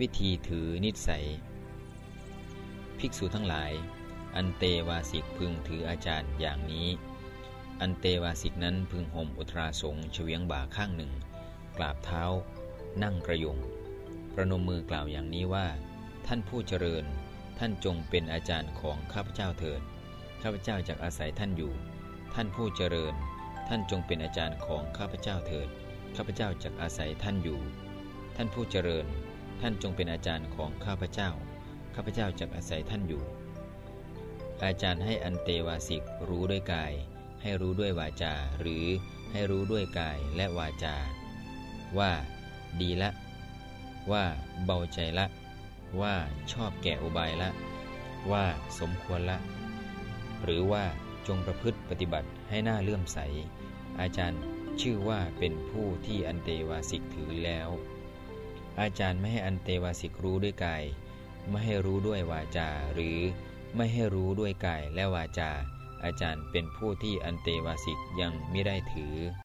วิธีถือนิสัย ภิกษุทั้งหลาย อันเตวาสิกพึงถืออาจารย์อย่างนี้ อันเตวาสิกนั้นพึงห่มอุตราสงเฉียงบ่าข้างหนึ่ง กราบเท้า นั่งกระยง ประนมมือกล่าวอย่างนี้ว่า ท่านผู้เจริญ ท่านจงเป็นอาจารย์ของข้าพเจ้าเถิด ข้าพเจ้าจะอาศัยท่านอยู่ ท่านผู้เจริญ ท่านจงเป็นอาจารย์ของข้าพเจ้าเถิด ข้าพเจ้าจะอาศัยท่านอยู่ ท่านผู้เจริญ ท่านจงเป็นอาจารย์ของข้าพเจ้า ข้าพเจ้าจะอาศัยท่านอยู่ อาจารย์ให้อันเตวาสิกรู้ด้วยกาย ให้รู้ด้วยวาจา หรือให้รู้ด้วยกายและวาจา ว่าดีละ ว่าเบาใจละ ว่าชอบแก่อุบายละ ว่าสมควรละ หรือว่าจงประพฤติปฏิบัติให้หน้าเลื่อมใส อาจารย์ชื่อว่าเป็นผู้ที่อันเตวาสิกถือแล้ว อาจารย์ไม่ให้อันเตวาสิกรู้ด้วยกาย ไม่ให้รู้ด้วยวาจา หรือไม่ให้รู้ด้วยกายและวาจา อาจารย์เป็นผู้ที่อันเตวาสิกยังไม่ได้ถือ